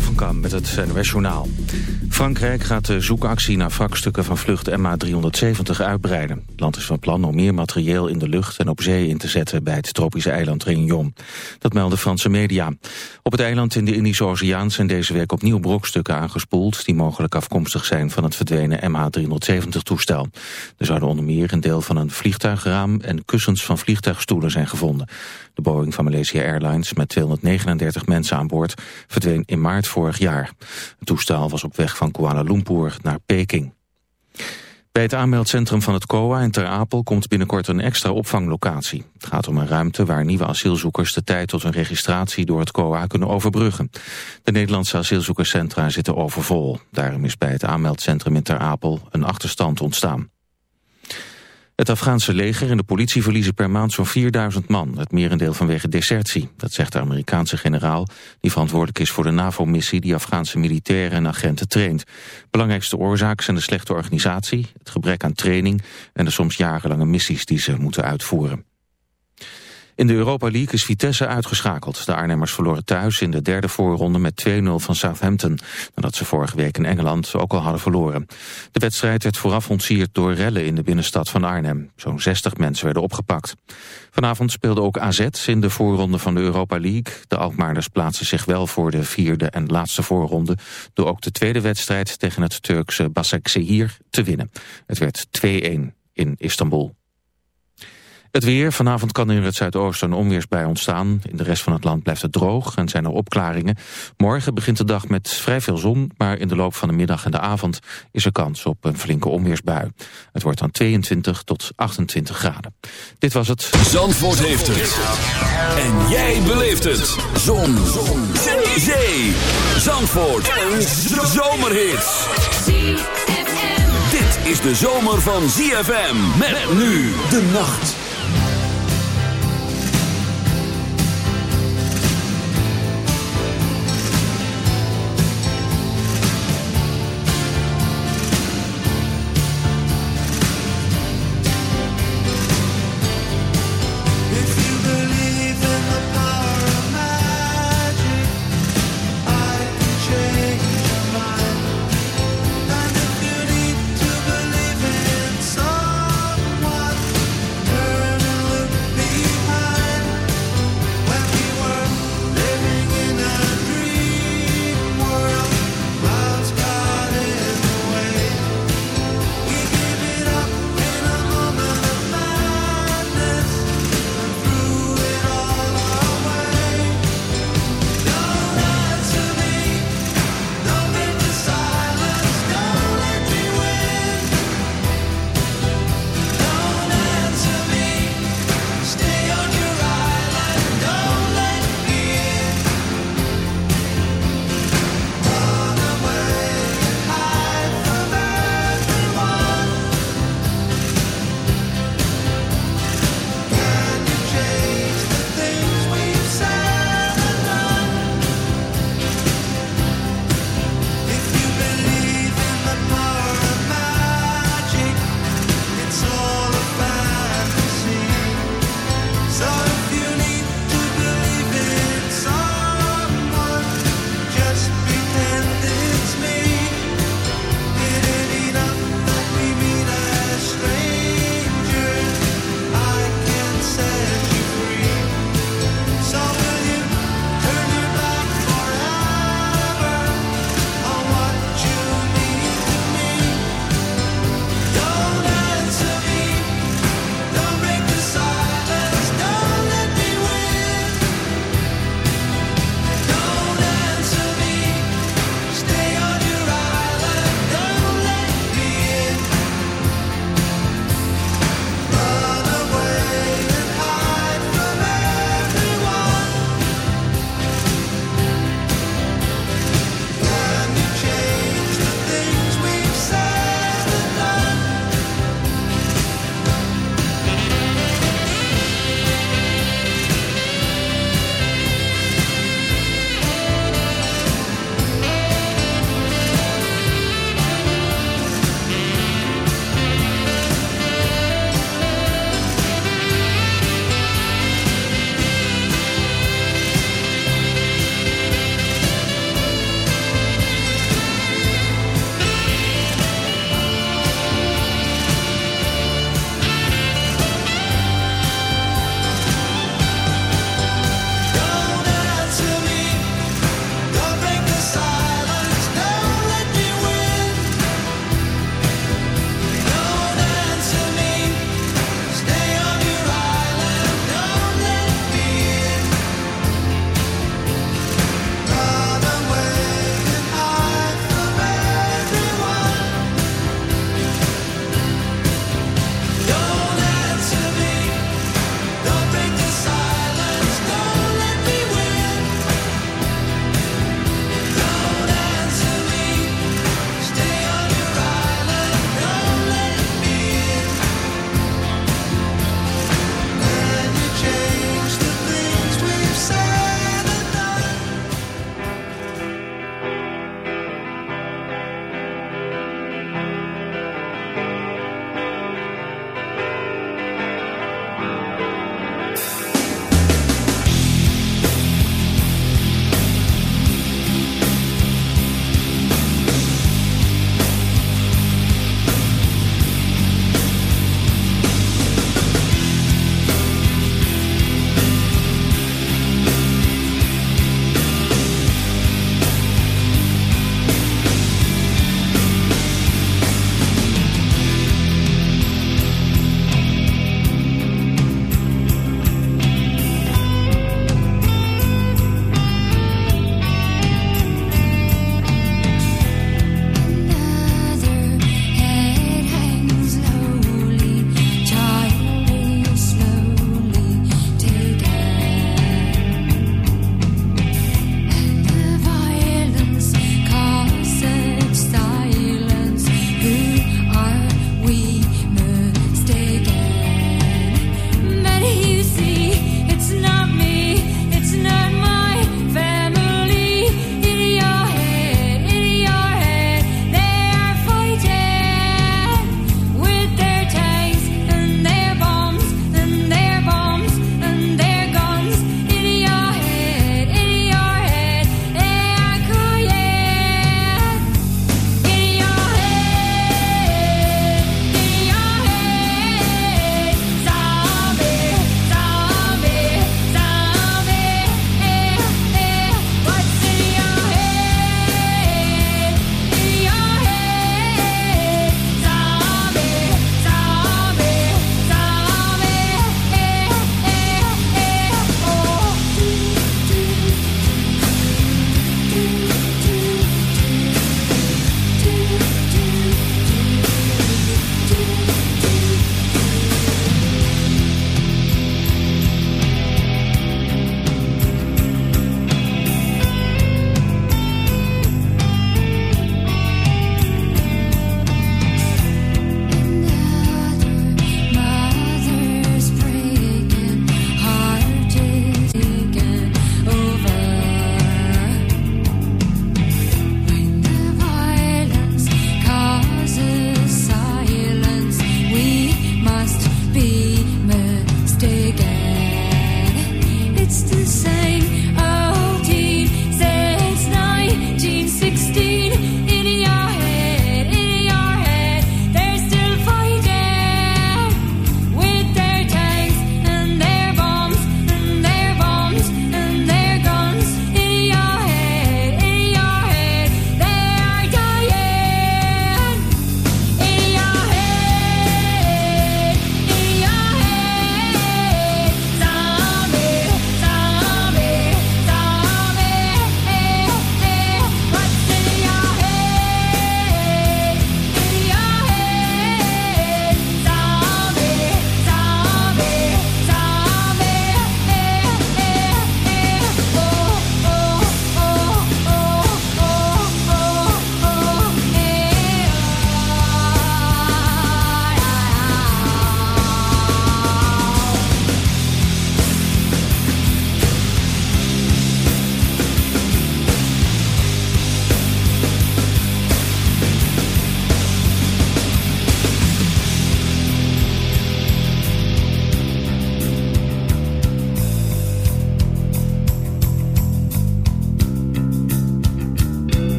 Van Kam met het NOS Journaal. Frankrijk gaat de zoekactie naar wrakstukken van vlucht MH370 uitbreiden. Het land is van plan om meer materieel in de lucht en op zee in te zetten... bij het tropische eiland Réunion. Dat melden Franse media. Op het eiland in de Indische Oceaan zijn deze week opnieuw brokstukken aangespoeld... die mogelijk afkomstig zijn van het verdwenen MH370-toestel. Er zouden onder meer een deel van een vliegtuigraam... en kussens van vliegtuigstoelen zijn gevonden. De Boeing van Malaysia Airlines met 239 mensen aan boord verdween in maart vorig jaar. Het toestel was op weg van Kuala Lumpur naar Peking. Bij het aanmeldcentrum van het COA in Ter Apel komt binnenkort een extra opvanglocatie. Het gaat om een ruimte waar nieuwe asielzoekers de tijd tot hun registratie door het COA kunnen overbruggen. De Nederlandse asielzoekerscentra zitten overvol. Daarom is bij het aanmeldcentrum in Ter Apel een achterstand ontstaan. Het Afghaanse leger en de politie verliezen per maand zo'n 4000 man, het merendeel vanwege desertie. Dat zegt de Amerikaanse generaal, die verantwoordelijk is voor de NAVO-missie die Afghaanse militairen en agenten traint. Belangrijkste oorzaak zijn de slechte organisatie, het gebrek aan training en de soms jarenlange missies die ze moeten uitvoeren. In de Europa League is Vitesse uitgeschakeld. De Arnhemmers verloren thuis in de derde voorronde met 2-0 van Southampton. Nadat ze vorige week in Engeland ook al hadden verloren. De wedstrijd werd vooraf ontsierd door rellen in de binnenstad van Arnhem. Zo'n 60 mensen werden opgepakt. Vanavond speelde ook AZ in de voorronde van de Europa League. De Alkmaarders plaatsen zich wel voor de vierde en laatste voorronde... door ook de tweede wedstrijd tegen het Turkse Basaksehir te winnen. Het werd 2-1 in Istanbul. Het weer. Vanavond kan in het zuidoosten een onweersbui ontstaan. In de rest van het land blijft het droog en zijn er opklaringen. Morgen begint de dag met vrij veel zon, maar in de loop van de middag en de avond is er kans op een flinke onweersbui. Het wordt dan 22 tot 28 graden. Dit was het. Zandvoort heeft het. En jij beleeft het. Zon. zon. Zee. Zee. Zandvoort. Een zomerhit. Dit is de zomer van ZFM. Met nu de nacht.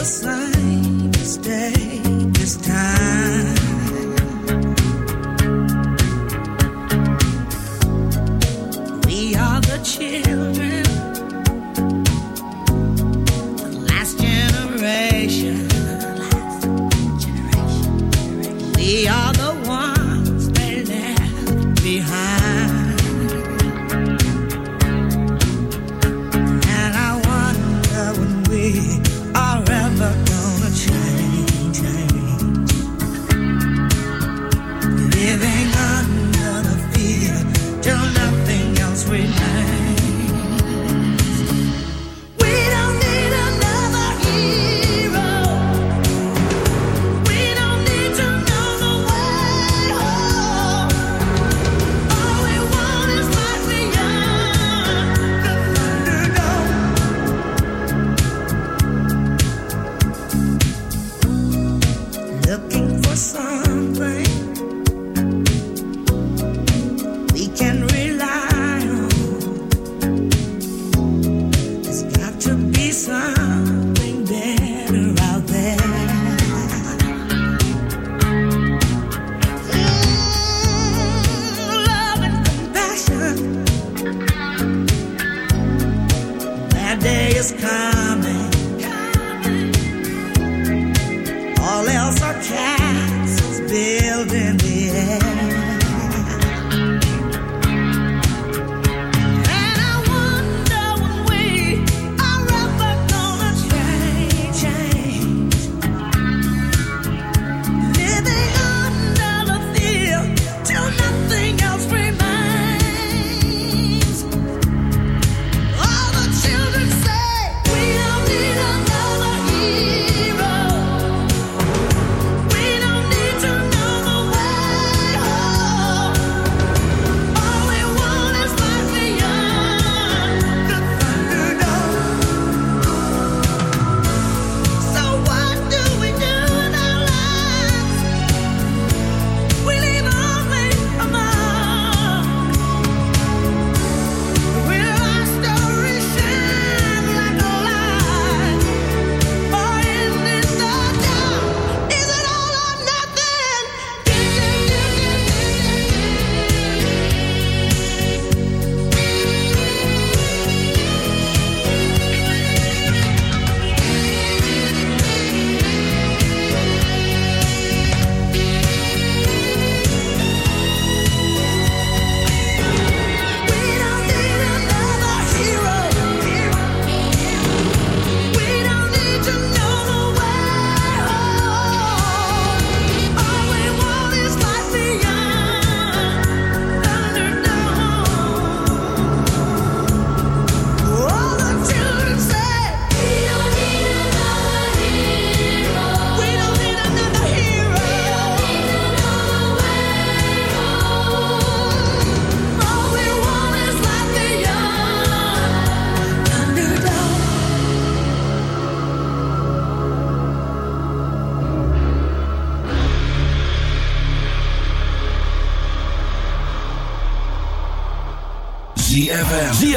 The same mistake this time.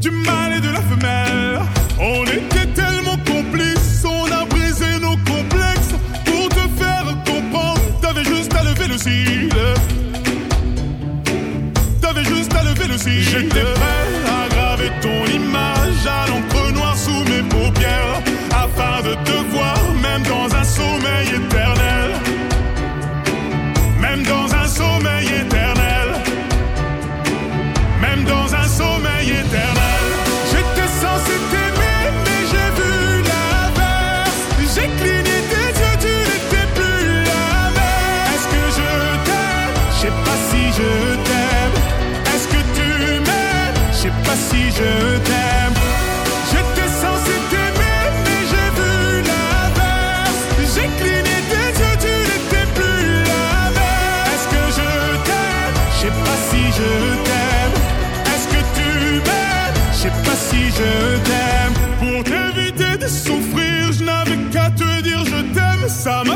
Du mâle et de la femelle. On était tellement complices, on a brisé nos complexes. Pour te faire comprendre, t'avais juste à lever le cil. T'avais juste à lever le cil. je t'aime. J'étais censé t'aimer, mais j'ai vu l'inverse. J'ai cligné tes yeux, tu n'étais plus la même. Est-ce que je t'aime? Je sais pas si je t'aime. Est-ce que tu m'aimes? Je sais pas si je t'aime. Pour t'éviter de souffrir, je n'avais qu'à te dire je t'aime. Ça m'a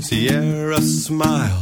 Sierra smile.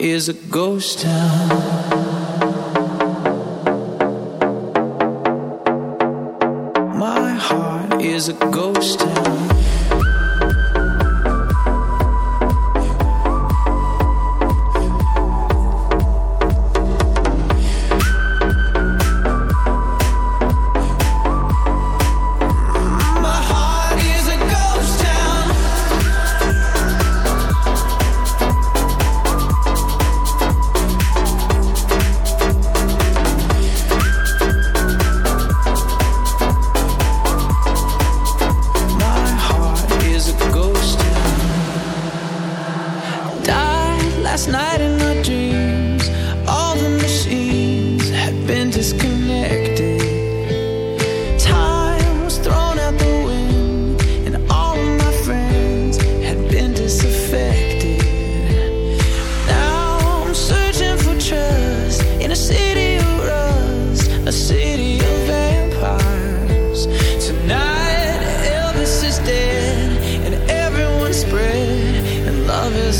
is a ghost town.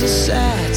so sad.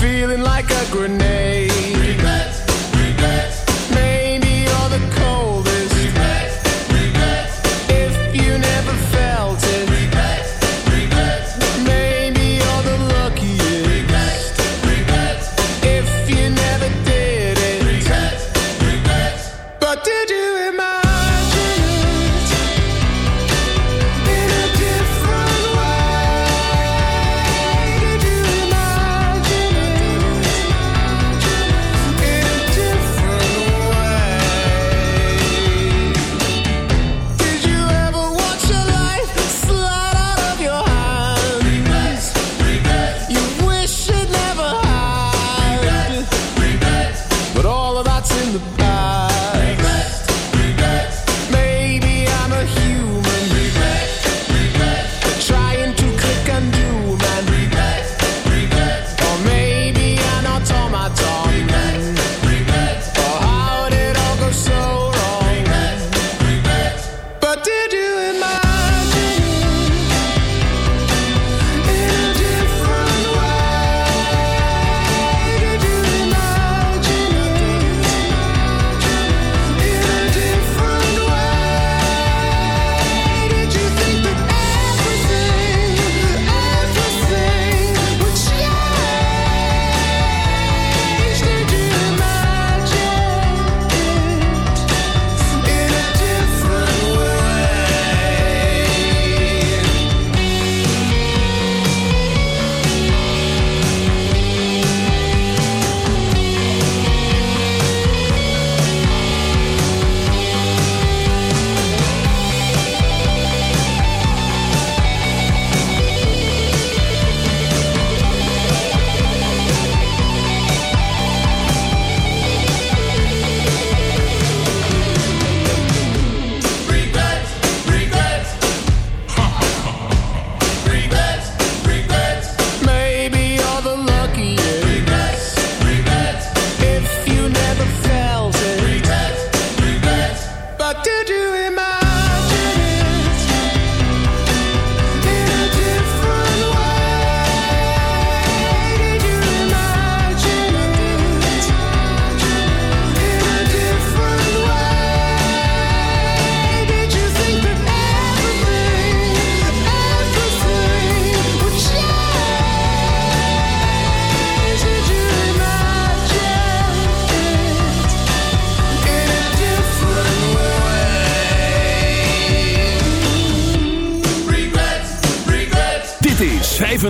feeling like a grenade.